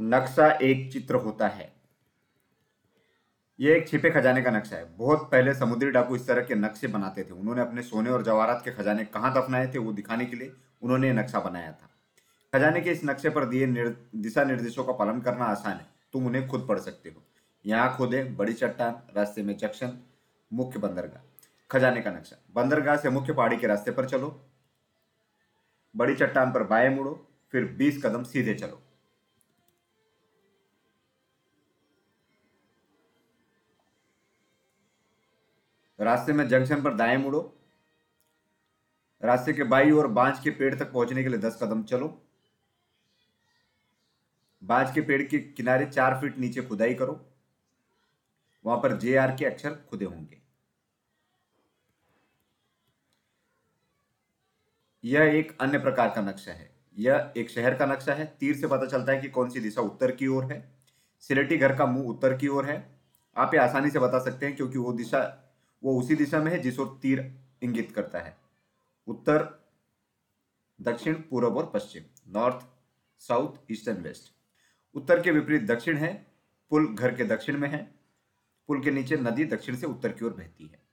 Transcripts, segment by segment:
नक्शा एक चित्र होता है। यह एक छिपे खजाने का नक्शा है। बहुत पहले समुद्री डाकू इस तरह के नक्शे बनाते थे। उन्होंने अपने सोने और जवाहरात के खजाने कहाँ दफनाए थे वो दिखाने के लिए उन्होंने नक्शा बनाया था। खजाने के इस नक्शे पर दिए निर, दिशा निर्देशों का पालन करना आसान है। तुम उन्हें खुद पढ़ सकते हो। यहाँ खोदे बड़ी चट्टान रास्ते में जंक्शन मुख्य बंदरगाह। खजाने का नक्शा। बंदरगाह से मुख्य पहाड़ी के रास्ते पर चलो। बड़ी चट्टान पर बाएँ मुड़ो फिर 20 कदम सीधे चलो। रास्ते में जंक्शन पर दाएँ मुड़ो। रास्ते के बाई और बांझ के पेड़ तक पहुँचने के लिए दस कदम चलो। बांझ के पेड़ के किनारे चार फीट नीचे खुदाई करो। वहाँ पर जे आर के अक्षर खुदे होंगे। यह एक अन्य प्रकार का नक्शा है। यह एक शहर का नक्शा है। तीर से पता चलता है कि कौन सी दिशा उत्तर की ओर है। सिलेटी घर का मुँह उत्तर की ओर है। आप ये आसानी से बता सकते हैं क्योंकि वो दिशा वो उसी दिशा में है जिस ओर तीर इंगित करता है। उत्तर, दक्षिण पूर्व और पश्चिम। North, south, east and west. उत्तर के विपरीत दक्षिण है, पुल घर के दक्षिण में है। पुल के नीचे नदी दक्षिण से उत्तर की ओर बहती है।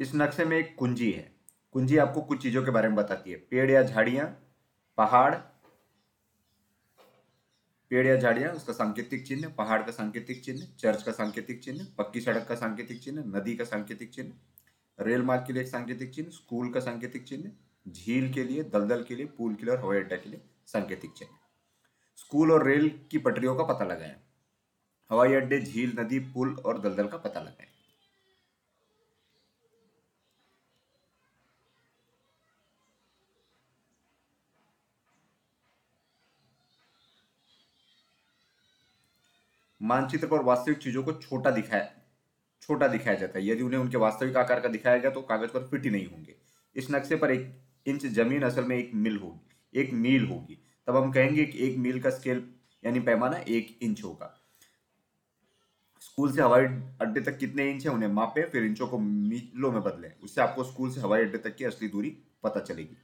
इस नक्शे में एक कुंजी है। कुंजी आपको कुछ चीज़ों के बारे में बताती है। पेड़ या झाड़ियाँ, पहाड़ पेड़ या झाड़ियाँ, उसका सांकेतिक चिन्ह, पहाड़ का सांकेतिक चिन्ह, चर्च का सांकेतिक चिन्ह, पक्की सड़क का सांकेतिक चिन्ह, नदी का सांकेतिक चिन्ह, रेल मार्ग के लिए एक सांकेतिक चिन्ह, स्कूल का सांकेतिक चिन्ह, झील के लिए, दलदल के लिए, पुल के लिए और हवाई अड्डा के लिए सांकेतिक चिन्ह। स्कूल और रेल की पटरियों का पता लगाएँ। हवाई अड्डे, झील, नदी, पुल और दलदल का पता लगाएँ। मानचित्र पर वास्तविक चीज़ों को छोटा दिखाया छोटा दिखाया जाता है। यदि उन्हें उनके वास्तविक आकार का दिखाया गया तो कागज़ पर फिट ही नहीं होंगे। इस नक्शे पर एक इंच ज़मीन असल में एक मिल होगी, एक मील होगी। तब हम कहेंगे कि एक मील का स्केल, यानी पैमाना एक इंच होगा। स्कूल से हवाई अड्डे तक कितने इंच है, उन्हें मापे, फिर इंचों को मीलों में बदलें। उससे आपको स्कूल से हवाई अड्डे तक की असली दूरी पता चलेगी।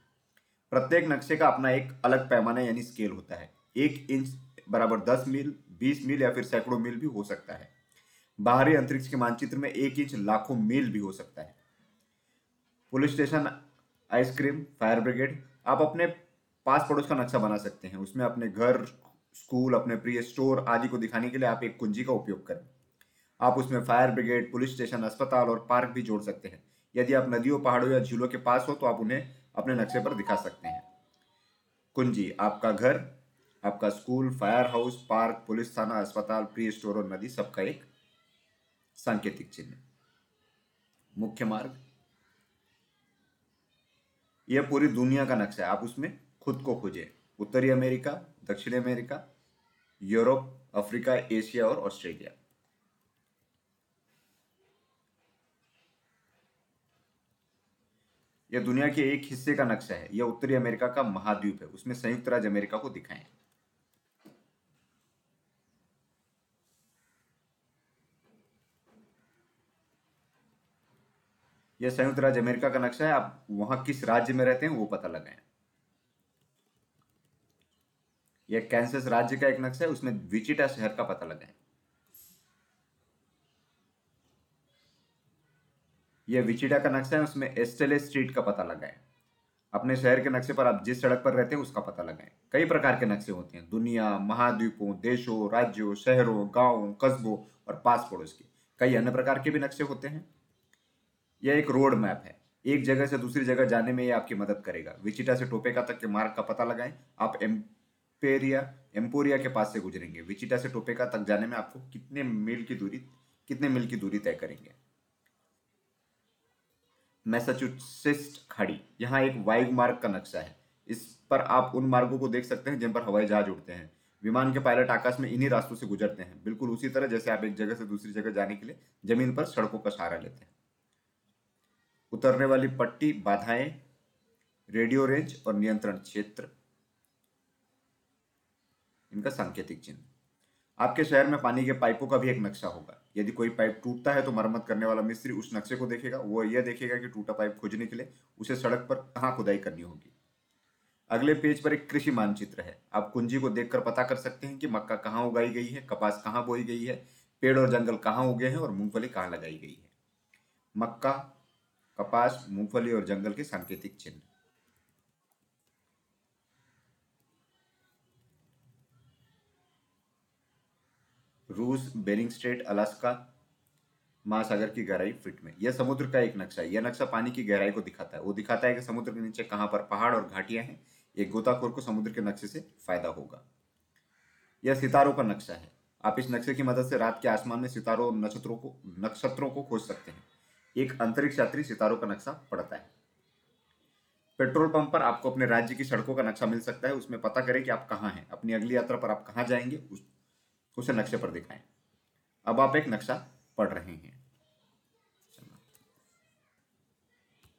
प्रत्येक नक्शे का अपना एक अलग पैमाना, यानी स्केल होता है। एक इंच बराबर दस मील, बीस मील या फिर सैकड़ों मील भी हो सकता है। बाहरी अंतरिक्ष के मानचित्र में एक इंच, लाखों मील भी हो सकता है। Police station ice cream fire brigade, आप अपने पास पड़ोस का नक्शा बना सकते हैं। उसमें अपने घर, स्कूल, अपने प्रिय स्टोर आदि को दिखाने के लिए आप एक कुंजी का उपयोग करें। आप उसमें फायर ब्रिगेड, पुलिस स्टेशन, अस्पताल और पार्क भी जोड़ सकते हैं। यदि आप नदियों, पहाड़ों या झीलों के पास हो तो आप उन्हें अपने नक्शे पर दिखा सकते हैं। कुंजी, आपका घर आपका school fire house park, police थाना, अस्पताल, प्री स्टोर और नदी सबका एक सांकेतिक चिन्ह। मुख्य मार्ग। यह पूरी दुनिया का नक्शा है। आप उसमें खुद को खोजे। उत्तरी अमेरिका, दक्षिणी अमेरिका, यूरोप, अफ्रीका, एशिया और ऑस्ट्रेलिया। यह दुनिया के एक हिस्से का नक्शा है। यह उत्तरी अमेरिका का महाद्वीप है। उसमें संयुक्त राज्य अमेरिका को दिखाएँ। यह संयुक्त राज्य अमेरिका का नक्शा है, आप वहाँ किस राज्य में रहते हैं वो पता लगाए। यह कैंसस राज्य का एक नक्शा है, उसमें विचिटा शहर का पता लगाए। यह विचिटा का नक्शा है, उसमें एस्टेले स्ट्रीट का पता लगाए। अपने शहर के नक्शे पर आप जिस सड़क पर रहते हैं, उसका पता लगाएँ। कई प्रकार के नक्शे होते हैं, दुनिया, महाद्वीपों, देशों, राज्यों, शहरों, गाँवों, कस्बों और पास पड़ोस के। कई अन्य प्रकार के भी नक्शे होते हैं। यह एक रोड मैप है। एक जगह से दूसरी जगह जाने में यह आपकी मदद करेगा। विचिटा से टोपेका तक के मार्ग का पता लगाएँ। आप एम्पेरिया एम्पोरिया के पास से गुजरेंगे। विचिटा से टोपेका तक जाने में आपको कितने मील की दूरी, कितने मील की दूरी तय करेंगे। मैसाचुसेट्स खाड़ी। यहाँ एक वायु मार्ग का नक्शा है। इस पर आप उन मार्गों को देख सकते हैं जिन पर हवाई जहाज़ उड़ते हैं। विमान के पायलट आकाश में इन्हीं रास्तों से गुजरते हैं। बिल्कुल उसी तरह जैसे आप एक जगह से दूसरी जगह जाने के लिए ज़मीन पर सड़कों का सहारा लेते हैं। उतरने वाली पट्टी, बाधाएँ, रेडियो रेंज और नियंत्रण क्षेत्र। इनका सांकेतिक चिन्ह। आपके शहर में पानी के पाइपों का भी एक नक्शा होगा। यदि कोई पाइप टूटता है तो मरम्मत करने वाला मिस्त्री उस नक्शे को देखेगा। वो यह देखेगा कि टूटा पाइप खोजने के लिए उसे सड़क पर कहाँ खुदाई करनी होगी। अगले पेज पर एक कृषि मानचित्र है। आप कुंजी को देखकर पता कर सकते हैं कि मक्का कहाँ उगाई गई है, कपास कहाँ बोई गई है, पेड़ और जंगल कहाँ उगे हैं और मूंगफली कहाँ लगाई गई है। मक्का कपास, मूंगफली और जंगल के सांकेतिक चिन्ह। रूस बेरिंग स्ट्रेट, अलास्का महासागर की गहराई फिट में। यह समुद्र का एक नक्शा है। यह नक्शा पानी की गहराई को दिखाता है। वो दिखाता है कि समुद्र के नीचे कहाँ पर पहाड़ और घाटियाँ हैं। एक गोताखोर को समुद्र के नक्शे से फ़ायदा होगा। यह सितारों का नक्शा है। आप इस नक्शे की मदद से रात के आसमान में सितारों और नक्षत्रों को नक्षत्रों को खोज सकते हैं। एक अंतरिक्ष यात्री सितारों का नक्शा पड़ता है। पेट्रोल पंप पर आपको अपने राज्य की सड़कों का नक्शा मिल सकता है। उसमें पता करें कि आप कहाँ हैं। अपनी अगली यात्रा पर आप कहाँ जाएँगे? उस, उसे नक्शे पर दिखाएँ। अब आप एक नक्शा पढ़ रहे हैं।